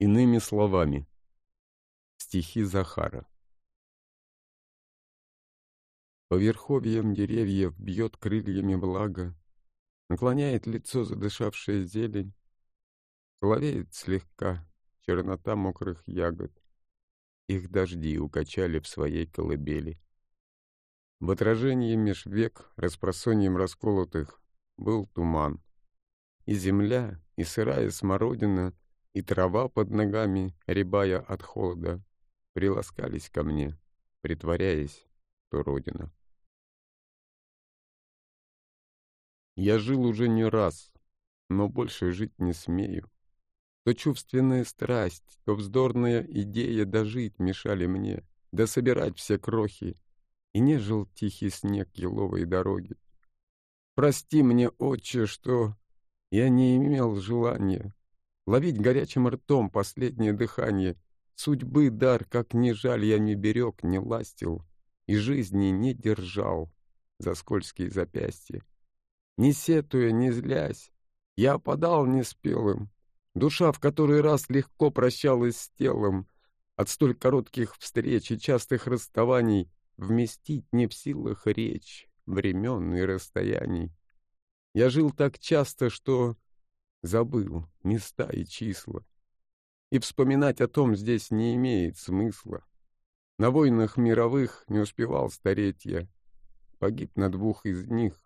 Иными словами. Стихи Захара. По верховьям деревьев бьет крыльями влага, Наклоняет лицо задышавшая зелень, Соловеет слегка чернота мокрых ягод, Их дожди укачали в своей колыбели. В отражении меж век распросоньем расколотых Был туман, и земля, и сырая смородина, И трава под ногами, рябая от холода, Приласкались ко мне, притворяясь, что родина. Я жил уже не раз, но больше жить не смею. То чувственная страсть, то вздорная идея дожить мешали мне, да собирать все крохи, и не жил тихий снег еловой дороги. Прости мне, отче, что я не имел желания ловить горячим ртом последнее дыхание. Судьбы дар, как ни жаль, я не берег, не ластил, и жизни не держал за скользкие запястья. Не сетуя, не злясь, я опадал неспелым. Душа в который раз легко прощалась с телом. От столь коротких встреч и частых расставаний Вместить не в силах речь времен и расстояний. Я жил так часто, что забыл места и числа. И вспоминать о том здесь не имеет смысла. На войнах мировых не успевал стареть я. Погиб на двух из них,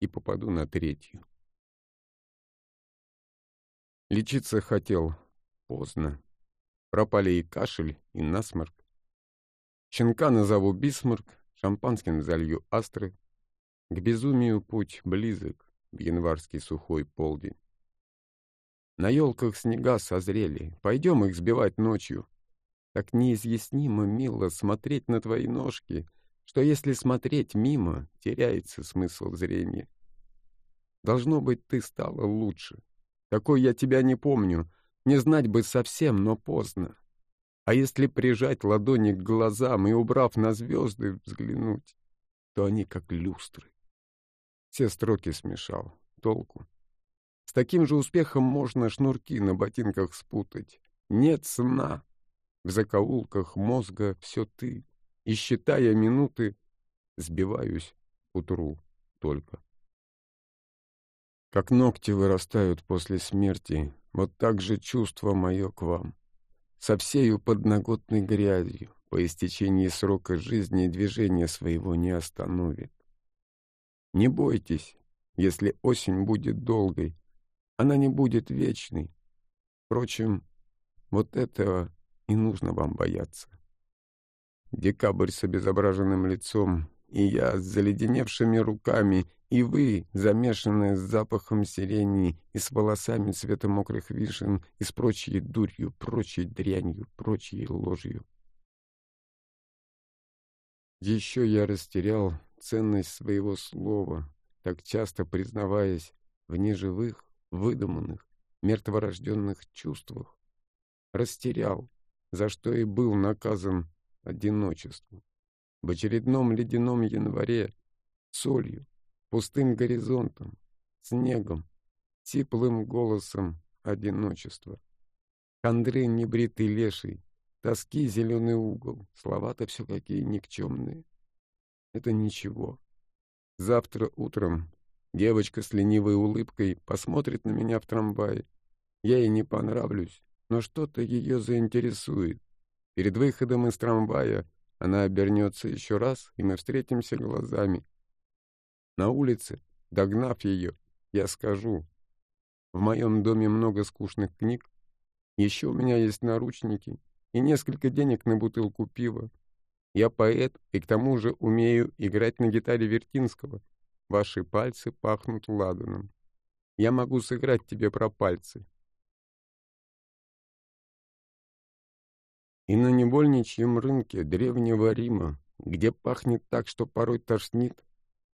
и попаду на третью. Лечиться хотел поздно. Пропали и кашель, и насморк. Щенка назову Бисмарк, шампанским залью астры. К безумию путь близок в январский сухой полдень. На елках снега созрели, пойдем их сбивать ночью. Так неизъяснимо мило смотреть на твои ножки, что если смотреть мимо, теряется смысл зрения. Должно быть, ты стала лучше. Такой я тебя не помню, не знать бы совсем, но поздно. А если прижать ладони к глазам и, убрав на звезды, взглянуть, то они как люстры. Все строки смешал. Толку. С таким же успехом можно шнурки на ботинках спутать. Нет сна. В закоулках мозга все ты и, считая минуты, сбиваюсь утру только. Как ногти вырастают после смерти, вот так же чувство мое к вам. Со всею подноготной грязью по истечении срока жизни движение своего не остановит. Не бойтесь, если осень будет долгой, она не будет вечной. Впрочем, вот этого и нужно вам бояться. Декабрь с обезображенным лицом, и я с заледеневшими руками, и вы, замешанные с запахом сирени и с волосами цвета мокрых вишен, и с прочей дурью, прочей дрянью, прочей ложью. Еще я растерял ценность своего слова, так часто признаваясь в неживых, выдуманных, мертворожденных чувствах. Растерял, за что и был наказан одиночеству. В очередном ледяном январе солью, пустым горизонтом, снегом, теплым голосом одиночества. Андрей небритый леший, тоски зеленый угол, слова-то все какие никчемные. Это ничего. Завтра утром девочка с ленивой улыбкой посмотрит на меня в трамвае. Я ей не понравлюсь, но что-то ее заинтересует. Перед выходом из трамвая она обернется еще раз, и мы встретимся глазами. На улице, догнав ее, я скажу. В моем доме много скучных книг. Еще у меня есть наручники и несколько денег на бутылку пива. Я поэт и к тому же умею играть на гитаре Вертинского. Ваши пальцы пахнут ладаном. Я могу сыграть тебе про пальцы. И на невольничьем рынке древнего Рима, где пахнет так, что порой тошнит,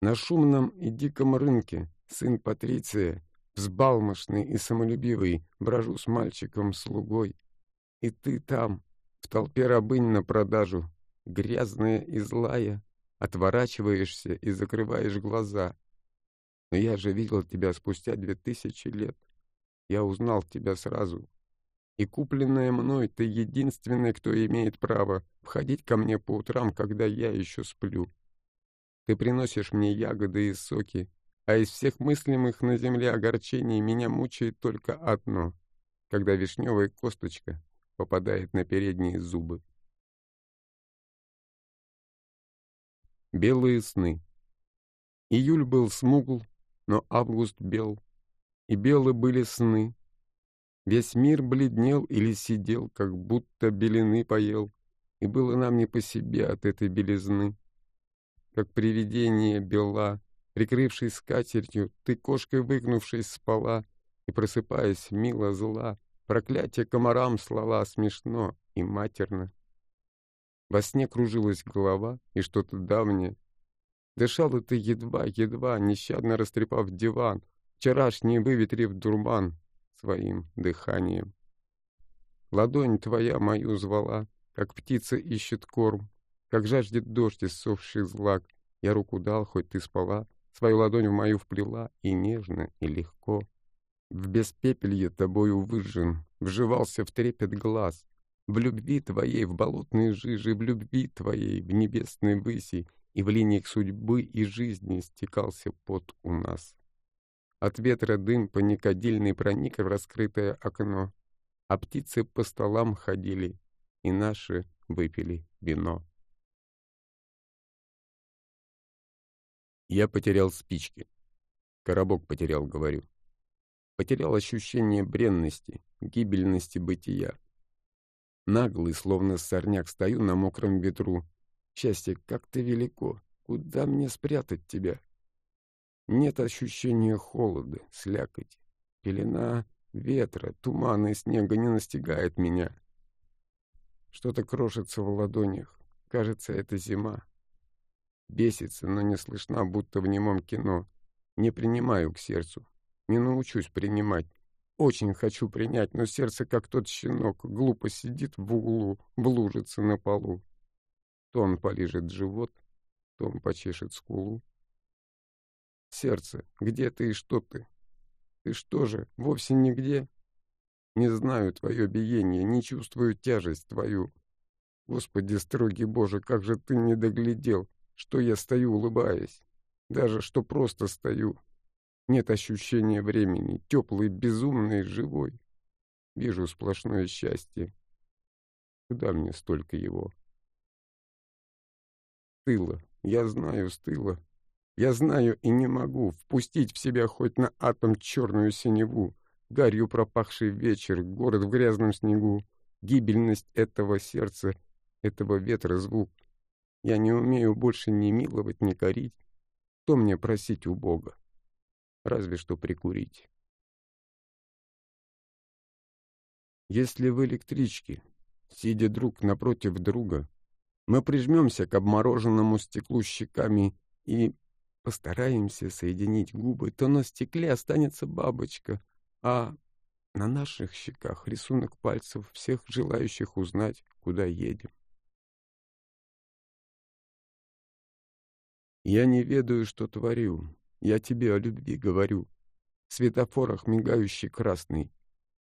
на шумном и диком рынке сын Патриция, взбалмошный и самолюбивый, брожу с мальчиком-слугой. И ты там, в толпе рабынь на продажу, грязная и злая, отворачиваешься и закрываешь глаза. Но я же видел тебя спустя две тысячи лет. Я узнал тебя сразу. И купленная мной ты единственный, кто имеет право входить ко мне по утрам, когда я еще сплю. Ты приносишь мне ягоды и соки, а из всех мыслимых на земле огорчений меня мучает только одно, когда вишневая косточка попадает на передние зубы. Белые сны Июль был смугл, но август бел, и белы были сны, Весь мир бледнел или сидел, как будто белины поел, и было нам не по себе от этой белизны. Как привидение бела, прикрывшись скатертью, ты кошкой выгнувшись спала, и, просыпаясь, мило зла, проклятие комарам слала смешно и матерно. Во сне кружилась голова, и что-то давнее. Дышала ты едва-едва, нещадно растрепав диван, вчерашний выветрив дурман, своим дыханием. Ладонь твоя мою звала, как птица ищет корм, как жаждет дождь иссохший злак. Я руку дал, хоть ты спала, свою ладонь в мою вплела, и нежно, и легко. В беспепелье тобою выжжен, вживался в трепет глаз. В любви твоей, в болотной жиже, в любви твоей, в небесной выси, и в линиях судьбы и жизни стекался пот у нас. От ветра дым паникодильный проник в раскрытое окно, а птицы по столам ходили, и наши выпили вино. Я потерял спички. Коробок потерял, говорю. Потерял ощущение бренности, гибельности бытия. Наглый, словно сорняк, стою на мокром ветру. Счастье как-то велико. Куда мне спрятать тебя? Нет ощущения холода, слякоти. Пелена ветра, тумана и снега не настигает меня. Что-то крошится в ладонях. Кажется, это зима. Бесится, но не слышна, будто в немом кино. Не принимаю к сердцу. Не научусь принимать. Очень хочу принять, но сердце, как тот щенок, глупо сидит в углу, блужится на полу. То он полижет живот, то он почешет скулу. Сердце, где ты и что ты? Ты что же, вовсе нигде? Не знаю твое биение, не чувствую тяжесть твою. Господи, строгий Боже, как же ты не доглядел, что я стою, улыбаясь. Даже что просто стою. Нет ощущения времени, теплый, безумный, живой. Вижу сплошное счастье. Куда мне столько его? Стыло, я знаю, стыло. Я знаю и не могу впустить в себя хоть на атом черную синеву, гарью пропахший вечер, город в грязном снегу, гибельность этого сердца, этого ветра звук. Я не умею больше ни миловать, ни корить. Что мне просить у Бога? Разве что прикурить. Если в электричке, сидя друг напротив друга, мы прижмемся к обмороженному стеклу щеками и Постараемся соединить губы, то на стекле останется бабочка, а на наших щеках рисунок пальцев всех желающих узнать, куда едем. Я не ведаю, что творю, я тебе о любви говорю. В светофорах мигающий красный.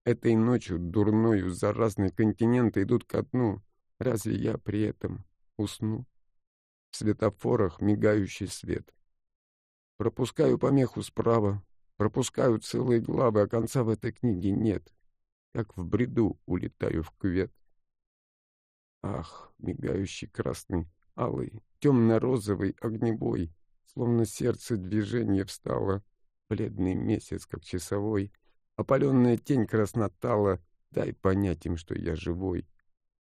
Этой ночью дурною заразные континенты идут ко дну. Разве я при этом усну? В светофорах мигающий свет. Пропускаю помеху справа, пропускаю целые главы, а конца в этой книге нет. Как в бреду улетаю в квет. Ах, мигающий красный, алый, темно-розовый, огнебой, словно сердце движение встало, бледный месяц, как часовой, опаленная тень краснотала, дай понять им, что я живой.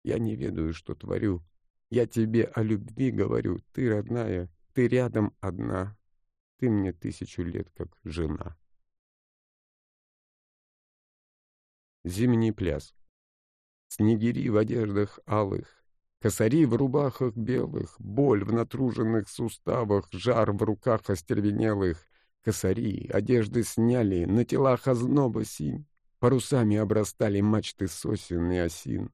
Я не ведаю, что творю. Я тебе о любви говорю, ты родная, ты рядом одна, ты мне тысячу лет как жена. Зимний пляс. Снегири в одеждах алых, Косари в рубахах белых, Боль в натруженных суставах, Жар в руках остервенелых. Косари одежды сняли, На телах озноба синь, Парусами обрастали мачты сосен и осин.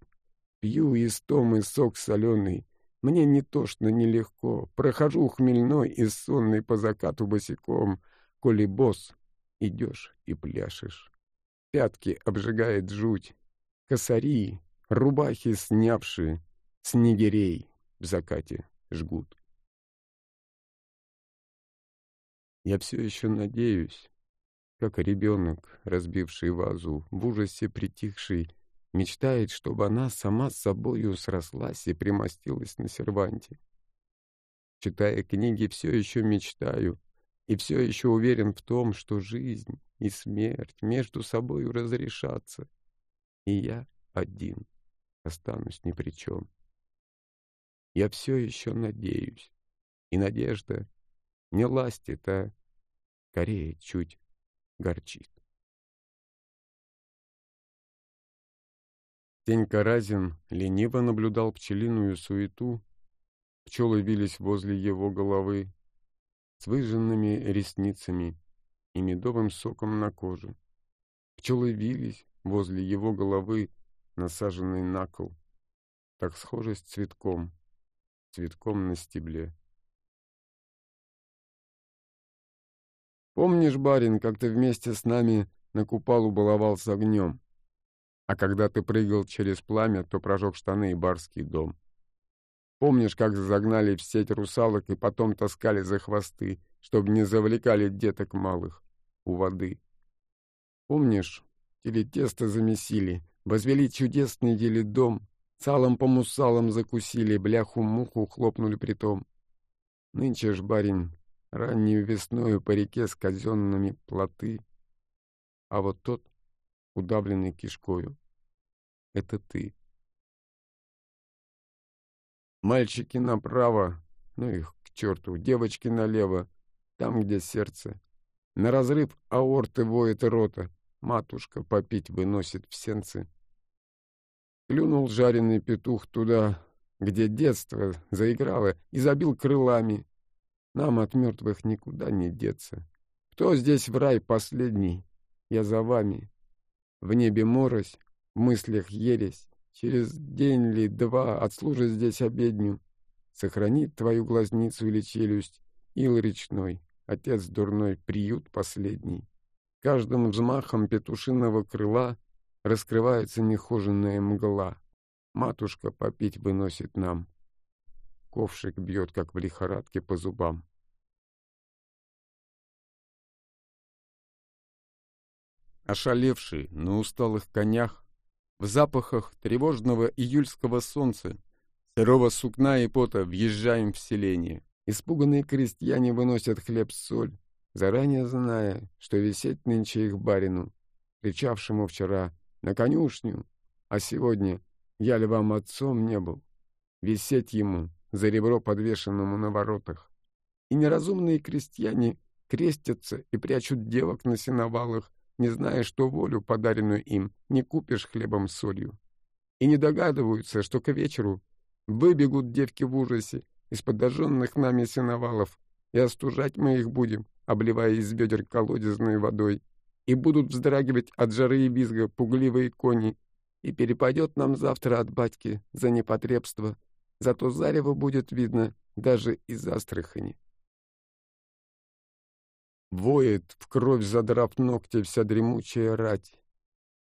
Пью из томы сок соленый, мне не тошно, не легко. Прохожу хмельной и сонный по закату босиком. Коли босс, идешь и пляшешь. Пятки обжигает жуть. косари, рубахи снявшие, снегирей в закате жгут. Я все еще надеюсь, как ребенок, разбивший вазу, в ужасе притихший, мечтает, чтобы она сама с собою срослась и примостилась на серванте. Читая книги, все еще мечтаю и все еще уверен в том, что жизнь и смерть между собою разрешатся, и я один останусь ни при чем. Я все еще надеюсь, и надежда не ластит, а скорее чуть горчит. Тенька Разин лениво наблюдал пчелиную суету. Пчелы вились возле его головы с выжженными ресницами и медовым соком на коже. Пчелы вились возле его головы, насаженной на кол, так схожий с цветком, цветком на стебле. Помнишь, барин, как ты вместе с нами на купалу баловался огнем? А когда ты прыгал через пламя, то прожег штаны и барский дом. Помнишь, как загнали в сеть русалок и потом таскали за хвосты, чтобы не завлекали деток малых у воды? Помнишь, или тесто замесили, возвели чудесный еле дом, салом по мусалам закусили, бляху-муху хлопнули притом. Нынче ж, барин, раннюю весною по реке с казенными плоты, а вот тот, удавленный кишкою, — это ты. Мальчики направо, ну их к черту, девочки налево, там, где сердце. На разрыв аорты воет рота, матушка попить выносит в сенцы. Клюнул жареный петух туда, где детство заиграло, и забил крылами. Нам от мертвых никуда не деться. Кто здесь в рай последний? Я за вами. В небе морось, в мыслях ересь. Через день ли два отслужит здесь обедню. Сохранит твою глазницу или челюсть ил речной, отец дурной, приют последний. Каждым взмахом петушиного крыла раскрывается нехоженная мгла. Матушка попить выносит нам. Ковшик бьет, как в лихорадке, по зубам. Ошалевший на усталых конях, в запахах тревожного июльского солнца, сырого сукна и пота въезжаем в селение. Испуганные крестьяне выносят хлеб-соль, заранее зная, что висеть нынче их барину, кричавшему вчера «на конюшню», а сегодня «я ли вам отцом не был», висеть ему, за ребро подвешенному на воротах. И неразумные крестьяне крестятся и прячут девок на сеновалах, не зная, что волю, подаренную им, не купишь хлебом с солью. И не догадываются, что к вечеру выбегут девки в ужасе из подожженных нами сеновалов, и остужать мы их будем, обливая из бедер колодезной водой, и будут вздрагивать от жары и визга пугливые кони, и перепадет нам завтра от батьки за непотребство Зато зарево будет видно даже из Астрахани. Воет, в кровь задрав ногти, вся дремучая рать.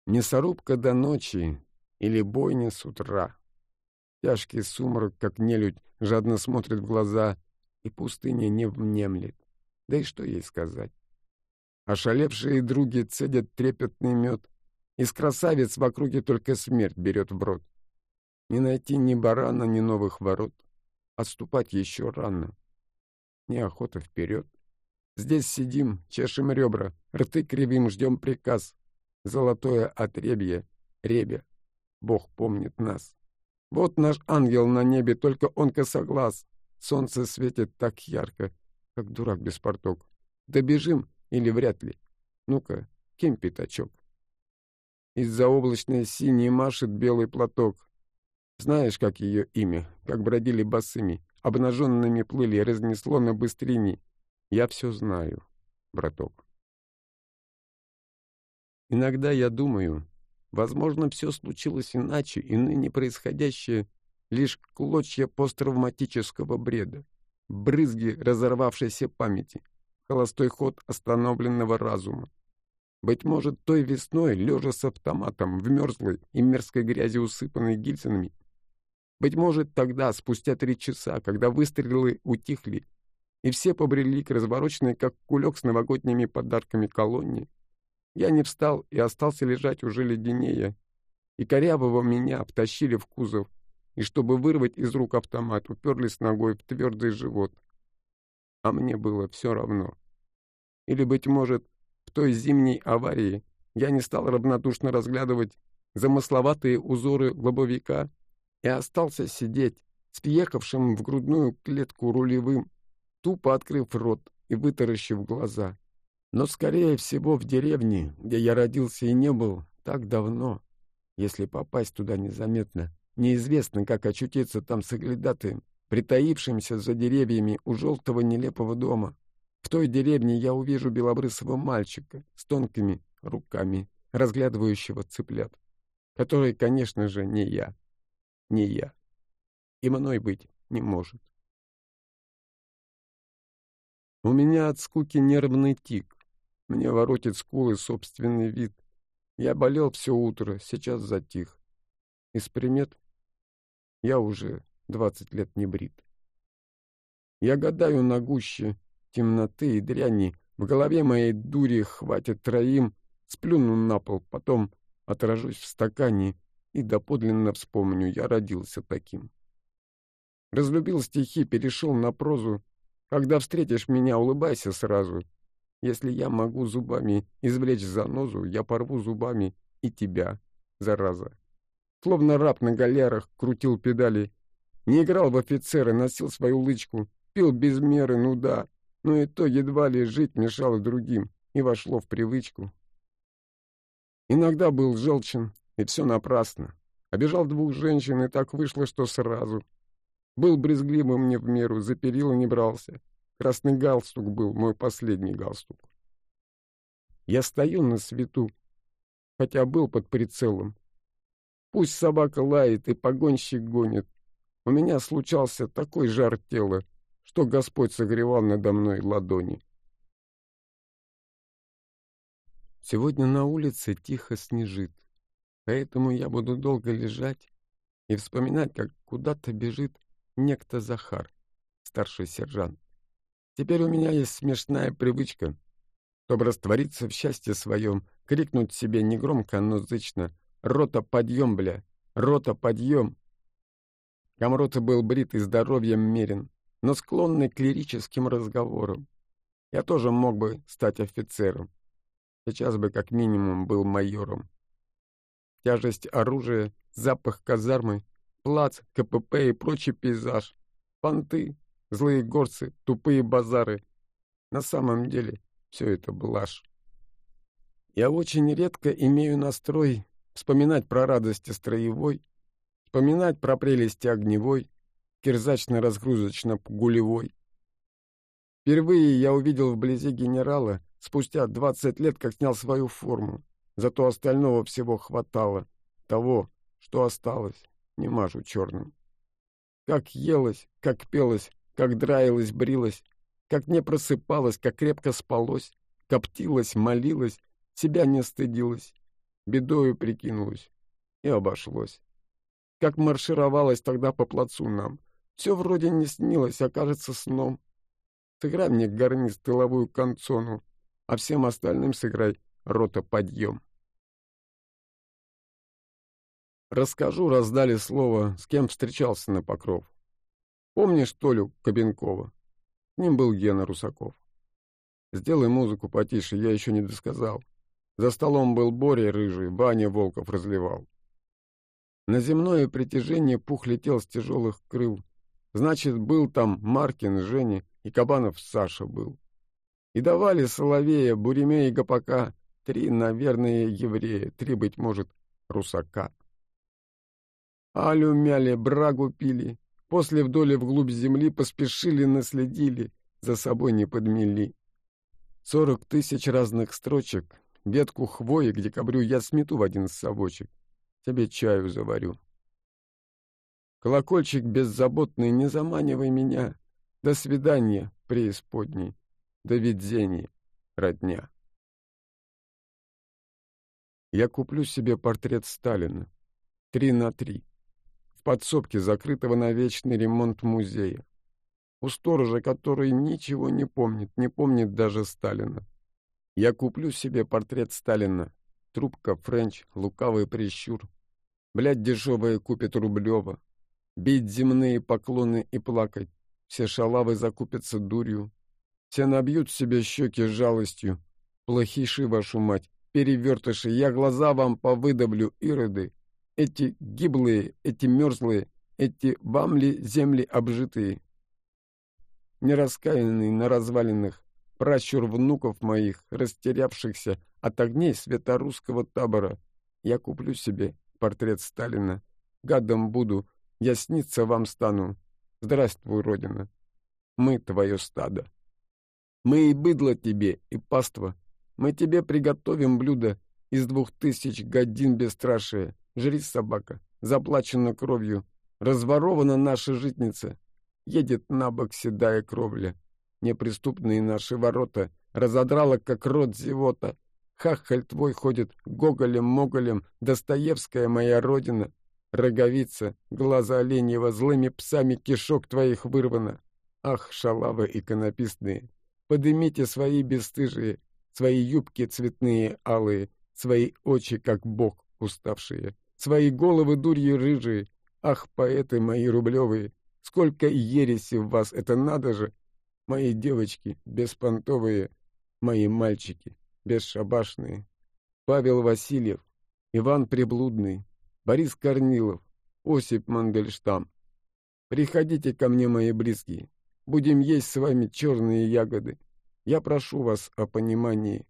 Мясорубка до ночи или бойня с утра. Тяжкий сумрак, как нелюдь, жадно смотрит в глаза, и пустыня не внемлет. Да и что ей сказать? Ошалевшие други цедят трепетный мед, из красавиц в округе только смерть берет в рот. Не найти ни барана, ни новых ворот. Отступать еще рано. Неохота вперед. Здесь сидим, чешем ребра, рты кривим, ждем приказ. Золотое отребье, ребя. Бог помнит нас. Вот наш ангел на небе, только он косоглаз. Солнце светит так ярко, как дурак без порток. Добежим или вряд ли? Ну-ка, кинь пятачок. Из-за облачной синей машет белый платок. Знаешь, как ее имя? Как бродили босыми, обнаженными плыли, разнесло на быстрине. Я все знаю, браток. Иногда я думаю, возможно, все случилось иначе, и ныне происходящее — лишь клочья посттравматического бреда, брызги разорвавшейся памяти, холостой ход остановленного разума. Быть может, той весной, лежа с автоматом, в мерзлой и мерзкой грязи усыпанной гильзами. Быть может, тогда, спустя три часа, когда выстрелы утихли, и все побрели к развороченной, как кулек с новогодними подарками колонне, я не встал и остался лежать уже леденее, и корявого меня втащили в кузов, и чтобы вырвать из рук автомат, уперлись ногой в твердый живот. А мне было все равно. Или, быть может, в той зимней аварии я не стал равнодушно разглядывать замысловатые узоры лобовика и остался сидеть с въехавшим в грудную клетку рулевым, тупо открыв рот и вытаращив глаза. Но, скорее всего, в деревне, где я родился и не был так давно, если попасть туда незаметно, неизвестно, как очутиться там соглядатаем, притаившимся за деревьями у желтого нелепого дома. В той деревне я увижу белобрысого мальчика с тонкими руками, разглядывающего цыплят, который, конечно же, не я, не я, и мной быть не может. У меня от скуки нервный тик. Мне воротит скулы собственный вид. Я болел все утро, сейчас затих. Из примет я уже двадцать лет не брит. Я гадаю на гуще темноты и дряни. В голове моей дури хватит троим. Сплюну на пол, потом отражусь в стакане и доподлинно вспомню, я родился таким. Разлюбил стихи, перешел на прозу. Когда встретишь меня, улыбайся сразу. Если я могу зубами извлечь занозу, я порву зубами и тебя, зараза. Словно раб на галерах крутил педали. Не играл в офицеры, носил свою лычку, пил без меры, ну да, но и то едва ли жить мешало другим и вошло в привычку. Иногда был желчен, и все напрасно. Обижал двух женщин, и так вышло, что сразу. Был брезгливым мне в меру, за перила не брался. Красный галстук был мой последний галстук. Я стою на свету, хотя был под прицелом. Пусть собака лает и погонщик гонит. У меня случался такой жар тела, что Господь согревал надо мной ладони. Сегодня на улице тихо снежит, поэтому я буду долго лежать и вспоминать, как куда-то бежит некто Захар, старший сержант. Теперь у меня есть смешная привычка, чтобы раствориться в счастье своем, крикнуть себе негромко, но зычно «Рота, подъем, бля! Рота, подъем!» Камрота был брит и здоровьем мерен, но склонный к лирическим разговорам. Я тоже мог бы стать офицером. Сейчас бы как минимум был майором. Тяжесть оружия, запах казармы, плац, КПП и прочий пейзаж, понты, злые горцы, тупые базары. На самом деле все это блажь. Я очень редко имею настрой вспоминать про радости строевой, вспоминать про прелести огневой, кирзачно-разгрузочно-пугулевой. Впервые я увидел вблизи генерала спустя двадцать лет, как снял свою форму. Зато остального всего хватало. Того, что осталось, не мажу черным. Как елось, как пелось, как драилась, брилась, как не просыпалась, как крепко спалось, коптилась, молилась, себя не стыдилась, бедою прикинулась и обошлось. Как маршировалась тогда по плацу нам, все вроде не снилось, а кажется сном. Сыграй мне гарниз тыловую концону, а всем остальным сыграй рота подъем. Расскажу, раздали слово, с кем встречался на покров. Помнишь Толю Кабенкова? С ним был Гена Русаков. Сделай музыку потише, я еще не досказал. За столом был Боря рыжий, баня волков разливал. На земное притяжение пух летел с тяжелых крыл. Значит, был там Маркин, Женя и Кабанов Саша был. И давали Соловея, Буремея и Гопака три, наверное, еврея, три, быть может, русака. Алю мяли, брагу пили, После вдоль вглубь земли поспешили, наследили, за собой не подмели. Сорок тысяч разных строчек, ветку хвои к декабрю я смету в один совочек, тебе чаю заварю. Колокольчик беззаботный, не заманивай меня. До свидания, преисподней, до видения, родня. Я куплю себе портрет Сталина. Три на три. В подсобке закрытого на вечный ремонт музея. У сторожа, который ничего не помнит, не помнит даже Сталина. Я куплю себе портрет Сталина. Трубка, френч, лукавый прищур. Блядь, дешевая купит Рублева. Бить земные поклоны и плакать. Все шалавы закупятся дурью. Все набьют себе щеки жалостью. Плохиши, вашу мать, перевертыши, я глаза вам повыдавлю, ироды. Эти гиблые, эти мерзлые, эти вам ли земли обжитые? Нераскаянный на развалинах, пращур внуков моих, растерявшихся от огней светорусского табора, я куплю себе портрет Сталина. Гадом буду, я сниться вам стану. Здравствуй, Родина. Мы твое стадо. Мы и быдло тебе, и паства. Мы тебе приготовим блюдо из двух тысяч годин бесстрашия. Жри, собака, заплачена кровью. Разворована наша житница. Едет на бок седая кровля. Неприступные наши ворота разодрала, как рот зевота. Хахаль твой ходит гоголем-моголем, Достоевская моя родина. Роговица, глаза оленьего, злыми псами кишок твоих вырвано. Ах, шалавы иконописные, подымите свои бесстыжие, свои юбки цветные алые, свои очи, как бог уставшие, свои головы дурью рыжие. Ах, поэты мои рублевые, сколько ереси в вас, это надо же! Мои девочки беспонтовые, мои мальчики бесшабашные, Павел Васильев, Иван Приблудный, Борис Корнилов, Осип Мандельштам. Приходите ко мне, мои близкие, будем есть с вами черные ягоды. Я прошу вас о понимании.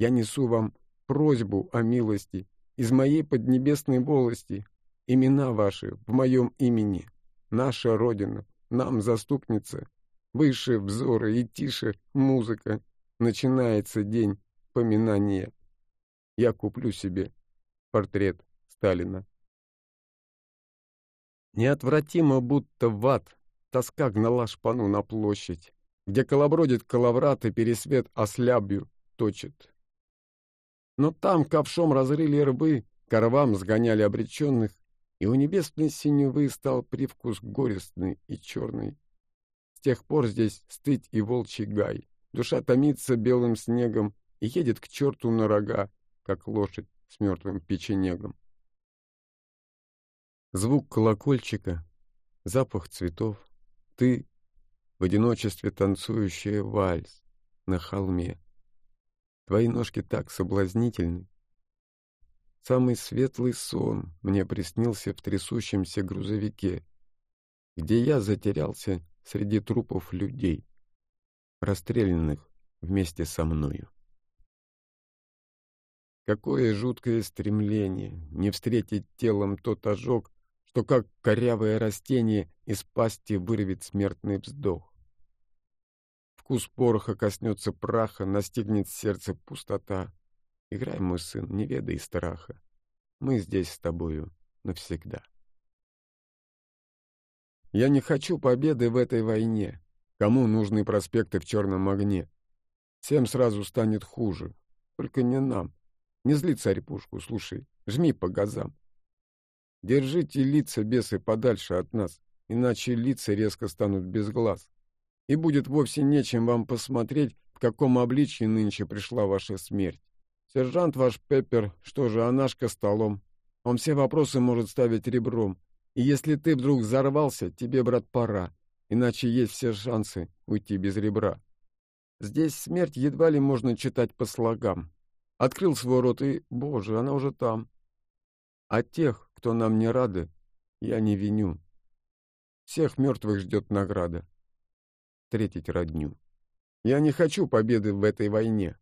Я несу вам просьбу о милости из моей поднебесной волости. Имена ваши в моем имени. Наша Родина, нам заступница. Выше взоры и тише музыка. Начинается день поминание. Я куплю себе портрет Сталина. Неотвратимо, будто в ад, тоска гнала шпану на площадь, где колобродит коловрат и пересвет ослябью точит. Но там ковшом разрыли рвы, коровам сгоняли обреченных, и у небесной синевы стал привкус горестный и черный. С тех пор здесь стыть и волчий гай, душа томится белым снегом, и едет к черту на рога, как лошадь с мертвым печенегом. Звук колокольчика, запах цветов, ты, в одиночестве танцующая вальс на холме. Твои ножки так соблазнительны. Самый светлый сон мне приснился в трясущемся грузовике, где я затерялся среди трупов людей, расстрелянных вместе со мною. Какое жуткое стремление не встретить телом тот ожог, что как корявое растение из пасти вырвет смертный вздох. Вкус пороха коснется праха, настигнет сердце пустота. Играй, мой сын, не ведай страха. Мы здесь с тобою навсегда. Я не хочу победы в этой войне. Кому нужны проспекты в черном огне? Всем сразу станет хуже. Только не нам. Не зли царь-пушку, слушай, жми по газам. Держите лица, бесы, подальше от нас, иначе лица резко станут без глаз. И будет вовсе нечем вам посмотреть, в каком обличье нынче пришла ваша смерть. Сержант ваш Пеппер, что же, анашка столом. Он все вопросы может ставить ребром. И если ты вдруг взорвался, тебе, брат, пора, иначе есть все шансы уйти без ребра. Здесь смерть едва ли можно читать по слогам. Открыл свой рот и, боже, она уже там. А тех, кто нам не рады, я не виню. Всех мертвых ждет награда. Встретить родню. Я не хочу победы в этой войне.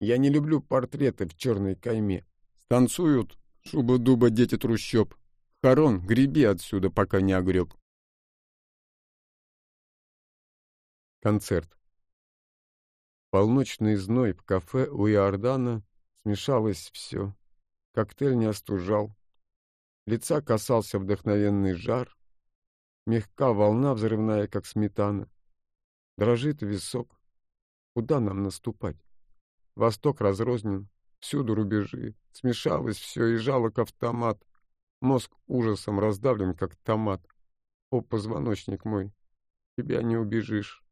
Я не люблю портреты в черной кайме. Станцуют шуба-дуба дети трущоб. Харон, греби отсюда, пока не огреб. Концерт. Полночный зной в кафе у Иордана Смешалось все. Коктейль не остужал. Лица касался вдохновенный жар. Мягка волна взрывная, как сметана. Дрожит висок. Куда нам наступать? Восток разрознен. Всюду рубежи. Смешалось все и жалок автомат. Мозг ужасом раздавлен, как томат. О, позвоночник мой, тебя не убежишь.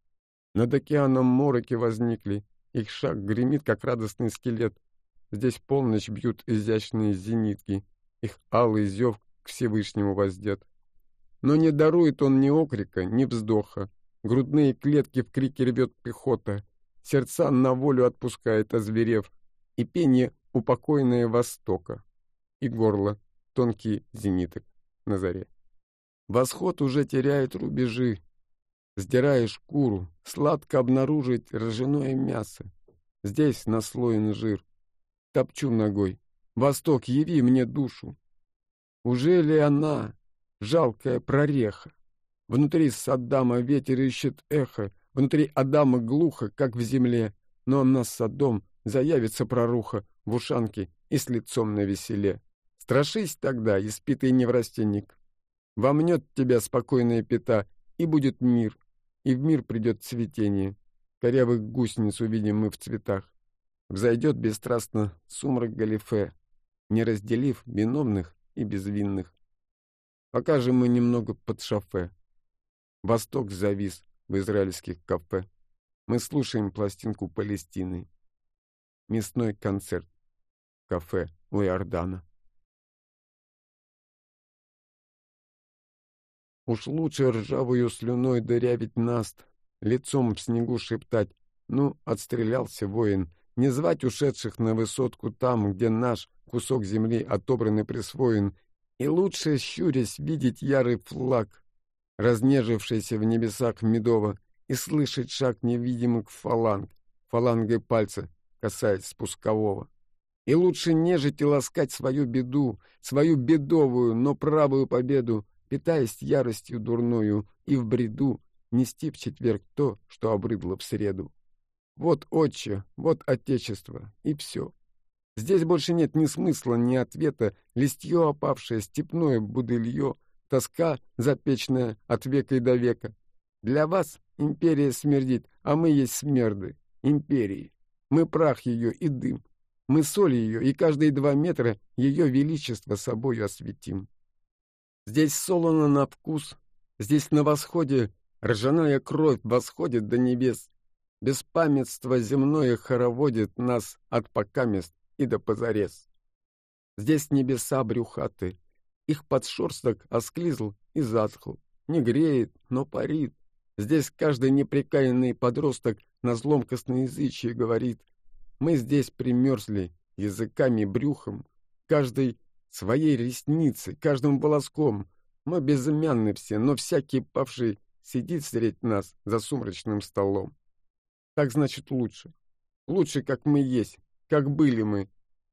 Над океаном мороки возникли, их шаг гремит, как радостный скелет. Здесь полночь бьют изящные зенитки, их алый зев к Всевышнему воздет. Но не дарует он ни окрика, ни вздоха. Грудные клетки в крике рвет пехота. Сердца на волю отпускает, озверев. И пение упокойное Востока. И горло тонкий зениток на заре. Восход уже теряет рубежи. Сдирая шкуру, сладко обнаружить ржаное мясо. Здесь наслоен жир. Топчу ногой. Восток, яви мне душу. Уже ли она, жалкая прореха? Внутри Саддама ветер ищет эхо, Внутри Адама глухо, как в земле, Но на Садом заявится проруха В ушанке и с лицом на веселе. Страшись тогда, испитый неврастенник. Вомнет тебя спокойная пята, и будет мир, и в мир придет цветение. Корявых гусениц увидим мы в цветах. Взойдет бесстрастно сумрак галифе, не разделив виновных и безвинных. Пока же мы немного под шофе. Восток завис в израильских кафе. Мы слушаем пластинку Палестины. Мясной концерт. Кафе у Иордана. Уж лучше ржавую слюной дырявить наст, лицом в снегу шептать «Ну, отстрелялся воин», не звать ушедших на высотку там, где наш кусок земли отобран и присвоен, и лучше, щурясь, видеть ярый флаг, разнежившийся в небесах медово, и слышать шаг невидимых фаланг, фалангой пальца, касаясь спускового. И лучше нежить и ласкать свою беду, свою бедовую, но правую победу, питаясь яростью дурною и в бреду нести в четверг то, что обрыдло в среду. Вот отче, вот отечество, и все. Здесь больше нет ни смысла, ни ответа, листье опавшее, степное будылье, тоска запечная от века и до века. Для вас империя смердит, а мы есть смерды, империи. Мы прах ее и дым. Мы соль ее, и каждые два метра ее величество собою осветим. Здесь солоно на вкус, здесь на восходе ржаная кровь восходит до небес, Беспамятство земное хороводит нас от покамест и до позарез. Здесь небеса брюхаты, их подшерсток осклизл и затхл, не греет, но парит. Здесь каждый неприкаянный подросток на злом косноязычии говорит, мы здесь примерзли языками брюхом, каждой своей ресницей, каждым волоском. Мы безымянны все, но всякий павший сидит средь нас за сумрачным столом. Так значит лучше. Лучше, как мы есть, как были мы,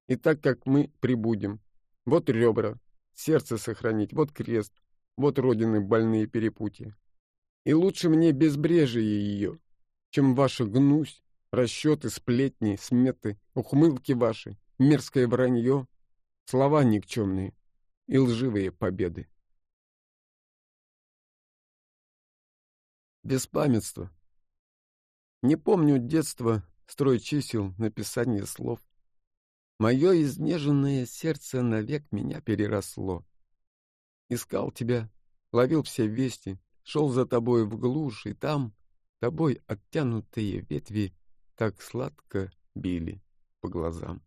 и так, как мы прибудем. Вот ребра, сердце сохранить, вот крест, вот родины больные перепутья. И лучше мне безбрежие ее, чем ваша гнусь, расчеты, сплетни, сметы, ухмылки ваши, мерзкое вранье, слова никчемные и лживые победы. Беспамятство не помню детства, строй чисел, написание слов. Мое изнеженное сердце навек меня переросло. Искал тебя, ловил все вести, шел за тобой в глушь, и там тобой оттянутые ветви так сладко били по глазам.